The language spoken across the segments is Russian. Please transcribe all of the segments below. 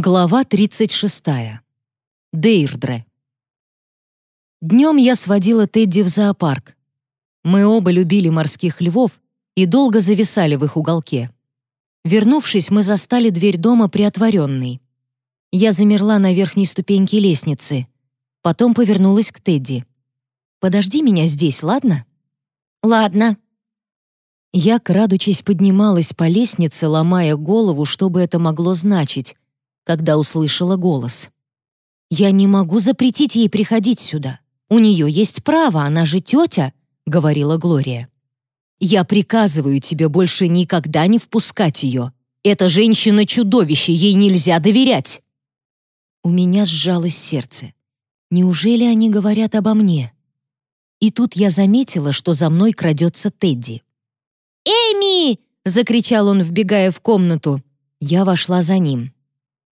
Глава 36. Дейрдре. Днем я сводила Тедди в зоопарк. Мы оба любили морских львов и долго зависали в их уголке. Вернувшись, мы застали дверь дома приотворенной. Я замерла на верхней ступеньке лестницы. Потом повернулась к Тедди. «Подожди меня здесь, ладно?» «Ладно». Я, крадучись, поднималась по лестнице, ломая голову, что бы это могло значить, когда услышала голос. «Я не могу запретить ей приходить сюда. У нее есть право, она же тетя», — говорила Глория. «Я приказываю тебе больше никогда не впускать ее. Эта женщина-чудовище, ей нельзя доверять». У меня сжалось сердце. Неужели они говорят обо мне? И тут я заметила, что за мной крадется Тедди. «Эми!» — закричал он, вбегая в комнату. Я вошла за ним.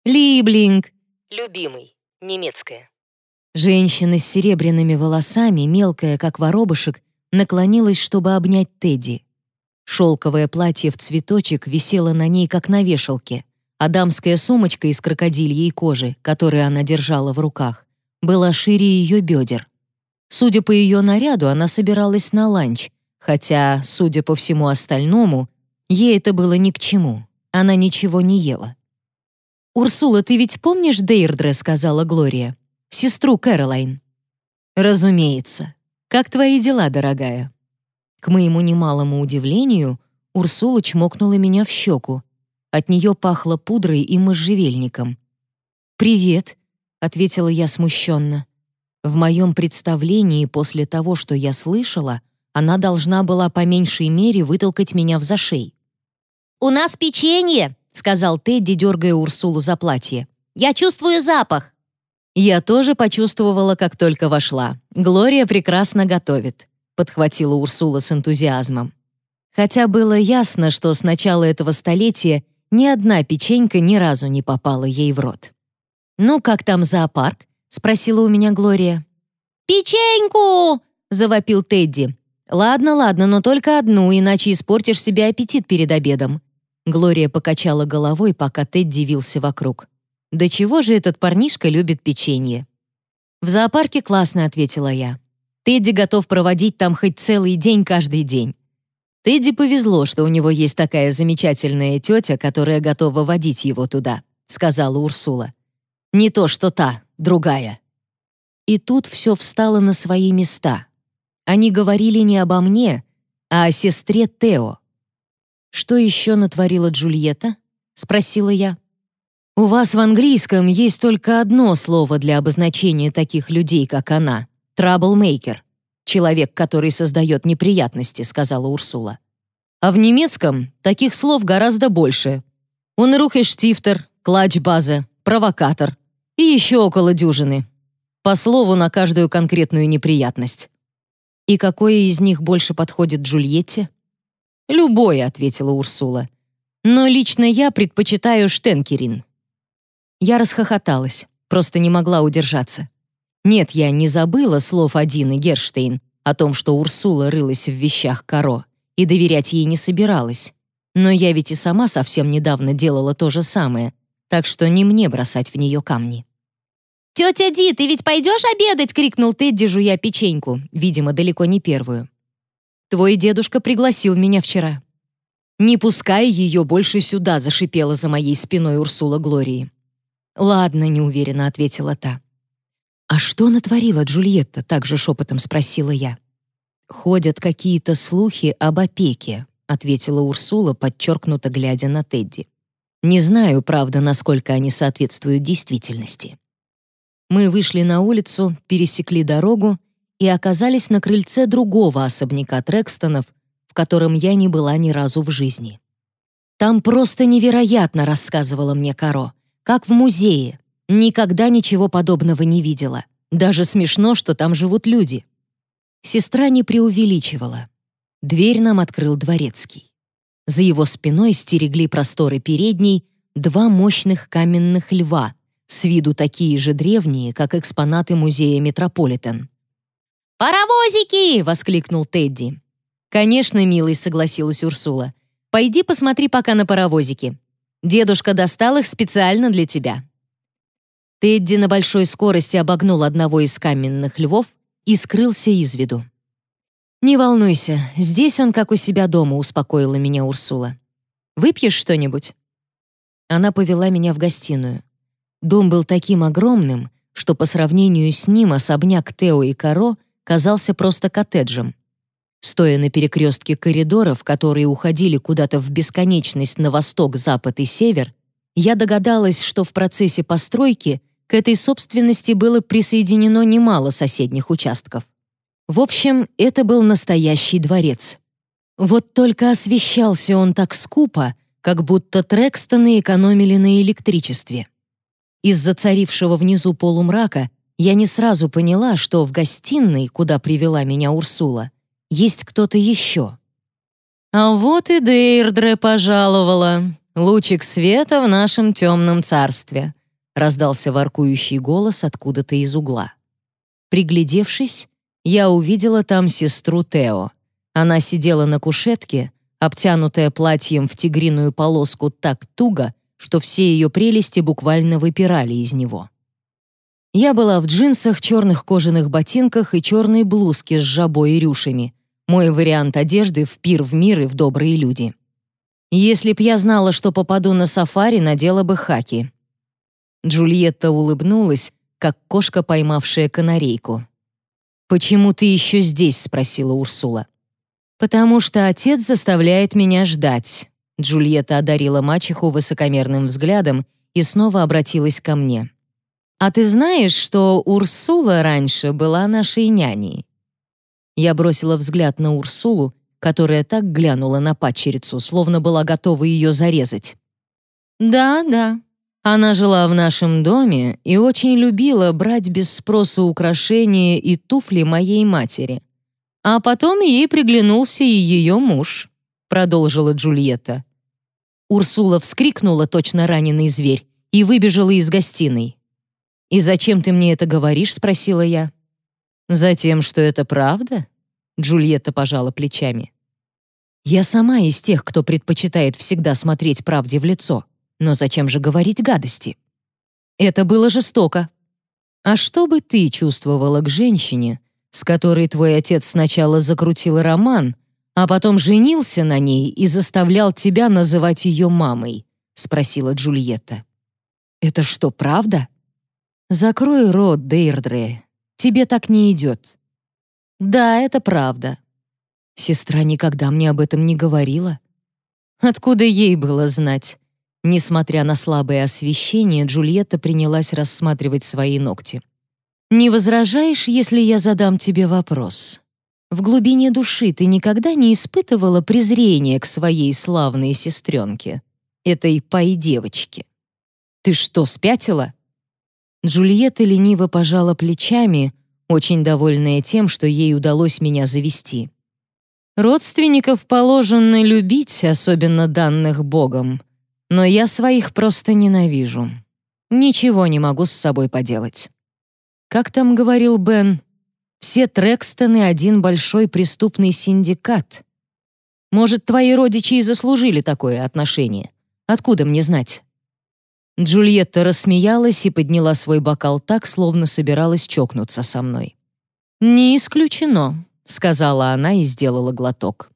Либлинг. Любимый. Немецкая. Женщина с серебряными волосами, мелкая, как воробушек, наклонилась, чтобы обнять Тедди. Шелковое платье в цветочек висело на ней, как на вешалке, а дамская сумочка из крокодильей кожи, которую она держала в руках, была шире ее бедер. Судя по ее наряду, она собиралась на ланч, хотя, судя по всему остальному, ей это было ни к чему. Она ничего не ела. «Урсула, ты ведь помнишь Дейрдре?» — сказала Глория. «Сестру Кэролайн». «Разумеется. Как твои дела, дорогая?» К моему немалому удивлению, Урсула чмокнула меня в щеку. От нее пахло пудрой и можжевельником. «Привет», — ответила я смущенно. В моем представлении после того, что я слышала, она должна была по меньшей мере вытолкать меня в зашей. «У нас печенье!» — сказал Тедди, дергая Урсулу за платье. «Я чувствую запах!» «Я тоже почувствовала, как только вошла. Глория прекрасно готовит», — подхватила Урсула с энтузиазмом. Хотя было ясно, что с начала этого столетия ни одна печенька ни разу не попала ей в рот. «Ну, как там зоопарк?» — спросила у меня Глория. «Печеньку!» — завопил Тедди. «Ладно, ладно, но только одну, иначе испортишь себе аппетит перед обедом», Глория покачала головой, пока Тед дивился вокруг. «Да чего же этот парнишка любит печенье?» «В зоопарке классно», — ответила я. «Тедди готов проводить там хоть целый день каждый день». Тедди повезло, что у него есть такая замечательная тетя, которая готова водить его туда, сказала Урсула. Не то, что та, другая. И тут все встало на свои места. Они говорили не обо мне, а о сестре Тео. «Что еще натворила Джульетта?» — спросила я. «У вас в английском есть только одно слово для обозначения таких людей, как она — траблмейкер, человек, который создает неприятности», — сказала Урсула. «А в немецком таких слов гораздо больше. Унрухештифтер, клатчбазе, провокатор и еще около дюжины. По слову на каждую конкретную неприятность». «И какое из них больше подходит Джульетте?» «Любое», — ответила Урсула. «Но лично я предпочитаю Штенкерин». Я расхохоталась, просто не могла удержаться. Нет, я не забыла слов Адины Герштейн о том, что Урсула рылась в вещах Каро, и доверять ей не собиралась. Но я ведь и сама совсем недавно делала то же самое, так что не мне бросать в нее камни. «Тетя Ди, ты ведь пойдешь обедать?» — крикнул Тедди, жуя печеньку, видимо, далеко не первую. Твой дедушка пригласил меня вчера». «Не пускай ее больше сюда», — зашипела за моей спиной Урсула Глории. «Ладно», — неуверенно ответила та. «А что натворила Джульетта?» — также шепотом спросила я. «Ходят какие-то слухи об опеке», — ответила Урсула, подчеркнуто глядя на Тедди. «Не знаю, правда, насколько они соответствуют действительности». Мы вышли на улицу, пересекли дорогу и оказались на крыльце другого особняка Трекстонов, в котором я не была ни разу в жизни. Там просто невероятно, рассказывала мне Каро, как в музее. Никогда ничего подобного не видела. Даже смешно, что там живут люди. Сестра не преувеличивала. Дверь нам открыл дворецкий. За его спиной стерегли просторы передней два мощных каменных льва, с виду такие же древние, как экспонаты музея Метрополитен. «Паровозики!» — воскликнул Тедди. «Конечно, милый», — согласилась Урсула. «Пойди посмотри пока на паровозики. Дедушка достал их специально для тебя. Тедди на большой скорости обогнул одного из каменных львов и скрылся из виду. «Не волнуйся, здесь он как у себя дома», — успокоила меня Урсула. «Выпьешь что-нибудь?» Она повела меня в гостиную. Дом был таким огромным, что по сравнению с ним особняк Тео и Каро казался просто коттеджем. Стоя на перекрестке коридоров, которые уходили куда-то в бесконечность на восток, запад и север, я догадалась, что в процессе постройки к этой собственности было присоединено немало соседних участков. В общем, это был настоящий дворец. Вот только освещался он так скупо, как будто Трекстоны экономили на электричестве. Из-за царившего внизу полумрака я не сразу поняла, что в гостиной, куда привела меня Урсула, есть кто-то еще. «А вот и Дейрдре пожаловала. Лучик света в нашем темном царстве», раздался воркующий голос откуда-то из угла. Приглядевшись, я увидела там сестру Тео. Она сидела на кушетке, обтянутая платьем в тигриную полоску так туго, что все ее прелести буквально выпирали из него. Я была в джинсах, черных кожаных ботинках и черной блузке с жабой и рюшами. Мой вариант одежды в пир в мир и в добрые люди. Если б я знала, что попаду на сафари, надела бы хаки. Джульетта улыбнулась, как кошка, поймавшая канарейку. «Почему ты еще здесь?» — спросила Урсула. «Потому что отец заставляет меня ждать». Джульетта одарила мачеху высокомерным взглядом и снова обратилась ко мне. «А ты знаешь, что Урсула раньше была нашей няней?» Я бросила взгляд на Урсулу, которая так глянула на падчерицу, словно была готова ее зарезать. «Да, да. Она жила в нашем доме и очень любила брать без спроса украшения и туфли моей матери. А потом ей приглянулся и ее муж», — продолжила Джульетта. Урсула вскрикнула, точно раненый зверь, и выбежала из гостиной. «И зачем ты мне это говоришь?» — спросила я. «Затем, что это правда?» Джульетта пожала плечами. «Я сама из тех, кто предпочитает всегда смотреть правде в лицо. Но зачем же говорить гадости?» «Это было жестоко. А что бы ты чувствовала к женщине, с которой твой отец сначала закрутил роман, а потом женился на ней и заставлял тебя называть ее мамой?» — спросила Джульетта. «Это что, правда?» «Закрой рот, Дейрдре. Тебе так не идет. Да, это правда. Сестра никогда мне об этом не говорила. Откуда ей было знать? Несмотря на слабое освещение, Джульетта принялась рассматривать свои ногти. «Не возражаешь, если я задам тебе вопрос? В глубине души ты никогда не испытывала презрения к своей славной сестренке, этой пай-девочке? Ты что, спятила?» Джульетта лениво пожала плечами, очень довольная тем, что ей удалось меня завести. Родственников положено любить, особенно данных Богом, но я своих просто ненавижу. Ничего не могу с собой поделать. Как там говорил Бен, все Трекстоны — один большой преступный синдикат. Может, твои родичи и заслужили такое отношение. Откуда мне знать? Джульетта рассмеялась и подняла свой бокал так, словно собиралась чокнуться со мной. «Не исключено», — сказала она и сделала глоток.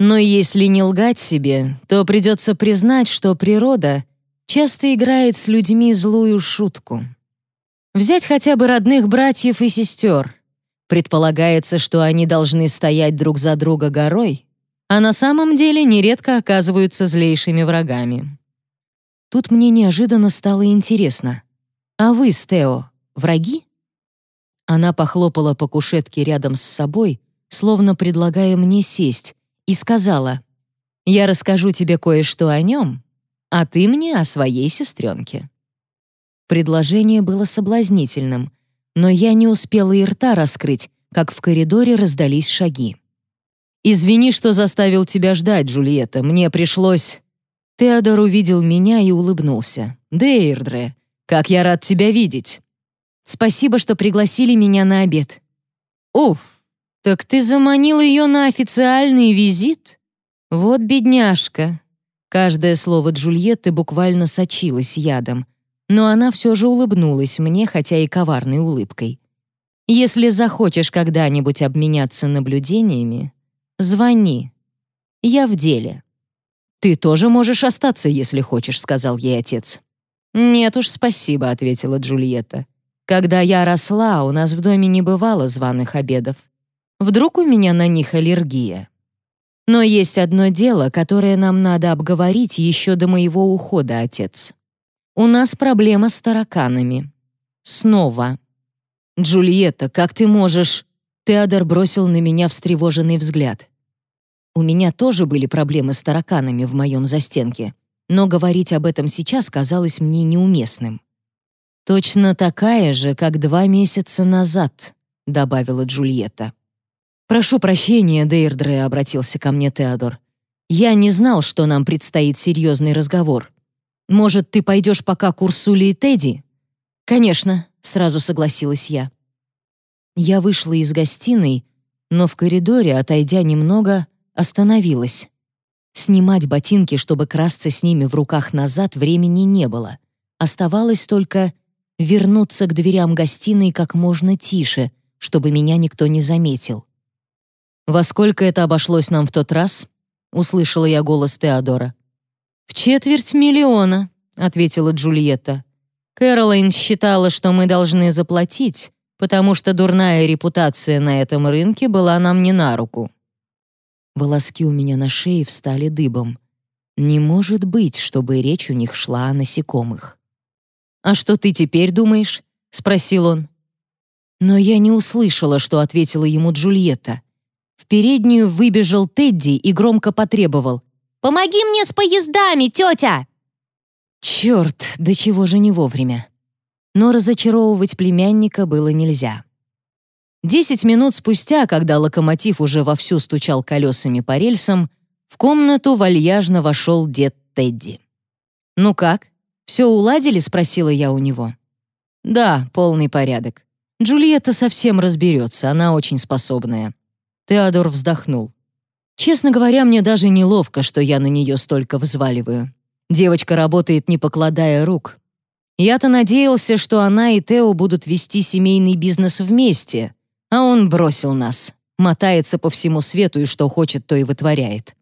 «Но если не лгать себе, то придется признать, что природа часто играет с людьми злую шутку. Взять хотя бы родных братьев и сестер. Предполагается, что они должны стоять друг за друга горой, а на самом деле нередко оказываются злейшими врагами. Тут мне неожиданно стало интересно. «А вы с Тео враги?» Она похлопала по кушетке рядом с собой, словно предлагая мне сесть, и сказала, «Я расскажу тебе кое-что о нем, а ты мне о своей сестренке». Предложение было соблазнительным, но я не успела и рта раскрыть, как в коридоре раздались шаги. «Извини, что заставил тебя ждать, Джульетта. Мне пришлось...» Теодор увидел меня и улыбнулся. «Дейрдре, как я рад тебя видеть!» «Спасибо, что пригласили меня на обед». «Уф, так ты заманил ее на официальный визит?» «Вот бедняжка!» Каждое слово Джульетты буквально сочилось ядом. но она все же улыбнулась мне, хотя и коварной улыбкой. «Если захочешь когда-нибудь обменяться наблюдениями, звони. Я в деле». «Ты тоже можешь остаться, если хочешь», — сказал ей отец. «Нет уж, спасибо», — ответила Джульетта. «Когда я росла, у нас в доме не бывало званых обедов. Вдруг у меня на них аллергия?» Но есть одно дело, которое нам надо обговорить еще до моего ухода, отец. У нас проблема с тараканами. Снова. Джульетта, как ты можешь? Теодор бросил на меня встревоженный взгляд. У меня тоже были проблемы с тараканами в моем застенке, но говорить об этом сейчас казалось мне неуместным. Точно такая же, как два месяца назад, добавила Джульетта. «Прошу прощения, Дейрдре», — обратился ко мне Теодор. «Я не знал, что нам предстоит серьезный разговор. Может, ты пойдешь пока к Урсуле и Тедди?» «Конечно», — сразу согласилась я. Я вышла из гостиной, но в коридоре, отойдя немного, остановилась. Снимать ботинки, чтобы красться с ними в руках назад, времени не было. Оставалось только вернуться к дверям гостиной как можно тише, чтобы меня никто не заметил. «Во сколько это обошлось нам в тот раз?» — услышала я голос Теодора. «В четверть миллиона», — ответила Джульетта. «Кэролайн считала, что мы должны заплатить, потому что дурная репутация на этом рынке была нам не на руку». Волоски у меня на шее встали дыбом. Не может быть, чтобы речь у них шла о насекомых. «А что ты теперь думаешь?» — спросил он. Но я не услышала, что ответила ему Джульетта. В переднюю выбежал Тедди и громко потребовал. «Помоги мне с поездами, тетя!» Черт, до чего же не вовремя. Но разочаровывать племянника было нельзя. Десять минут спустя, когда локомотив уже вовсю стучал колесами по рельсам, в комнату вальяжно вошел дед Тедди. «Ну как, все уладили?» — спросила я у него. «Да, полный порядок. Джульетта совсем разберется, она очень способная. Теодор вздохнул. Честно говоря, мне даже неловко, что я на нее столько взваливаю. Девочка работает, не покладая рук. Я-то надеялся, что она и Тео будут вести семейный бизнес вместе, а он бросил нас, мотается по всему свету и что хочет, то и вытворяет.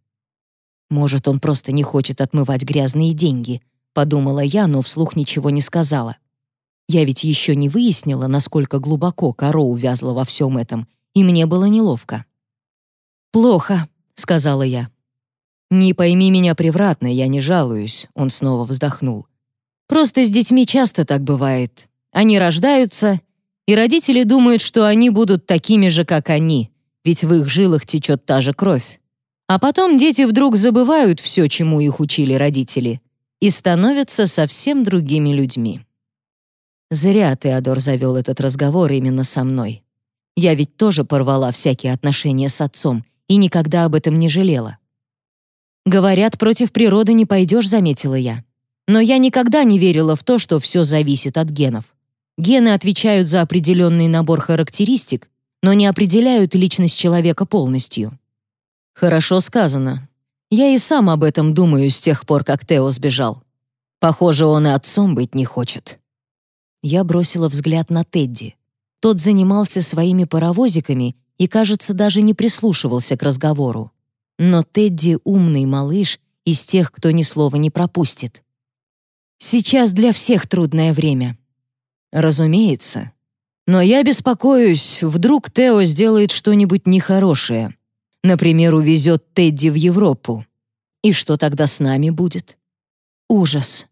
Может, он просто не хочет отмывать грязные деньги, подумала я, но вслух ничего не сказала. Я ведь еще не выяснила, насколько глубоко Каро увязла во всем этом, и мне было неловко. «Плохо», — сказала я. «Не пойми меня превратно, я не жалуюсь», — он снова вздохнул. «Просто с детьми часто так бывает. Они рождаются, и родители думают, что они будут такими же, как они, ведь в их жилах течет та же кровь. А потом дети вдруг забывают все, чему их учили родители, и становятся совсем другими людьми». Зря Теодор завел этот разговор именно со мной. Я ведь тоже порвала всякие отношения с отцом и никогда об этом не жалела. «Говорят, против природы не пойдешь», — заметила я. Но я никогда не верила в то, что все зависит от генов. Гены отвечают за определенный набор характеристик, но не определяют личность человека полностью. Хорошо сказано. Я и сам об этом думаю с тех пор, как Тео сбежал. Похоже, он и отцом быть не хочет. Я бросила взгляд на Тедди. Тот занимался своими паровозиками и, кажется, даже не прислушивался к разговору. Но Тедди умный малыш из тех, кто ни слова не пропустит. Сейчас для всех трудное время. Разумеется. Но я беспокоюсь, вдруг Тео сделает что-нибудь нехорошее. Например, увезет Тедди в Европу. И что тогда с нами будет? Ужас.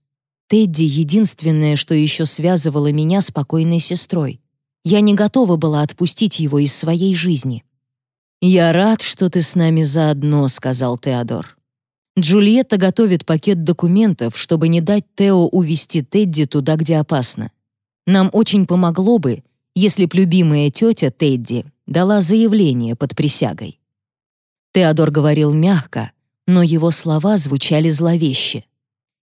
Тедди — единственное, что еще связывало меня с покойной сестрой. Я не готова была отпустить его из своей жизни. «Я рад, что ты с нами заодно», — сказал Теодор. Джульетта готовит пакет документов, чтобы не дать Тео увести Тедди туда, где опасно. Нам очень помогло бы, если б любимая тетя Тедди дала заявление под присягой. Теодор говорил мягко, но его слова звучали зловеще.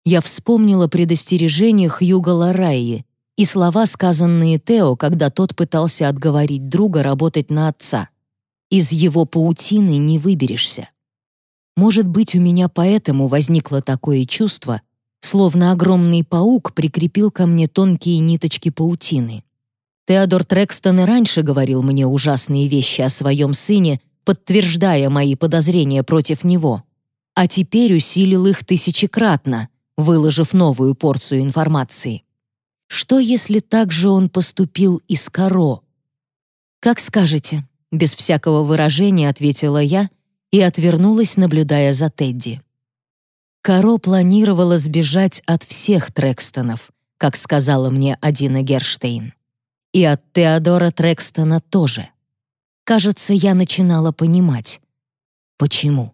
Я вспомнила предостережение Хьюга Ларайи, и слова, сказанные Тео, когда тот пытался отговорить друга работать на отца. Из его паутины не выберешься. Может быть, у меня поэтому возникло такое чувство, словно огромный паук прикрепил ко мне тонкие ниточки паутины. Теодор Трекстон и раньше говорил мне ужасные вещи о своем сыне, подтверждая мои подозрения против него, а теперь усилил их тысячекратно, выложив новую порцию информации. Что, если так же он поступил и с Каро? «Как скажете», — без всякого выражения ответила я и отвернулась, наблюдая за Тедди. Каро планировала сбежать от всех Трекстонов, как сказала мне Адина Герштейн. И от Теодора Трекстона тоже. Кажется, я начинала понимать, почему.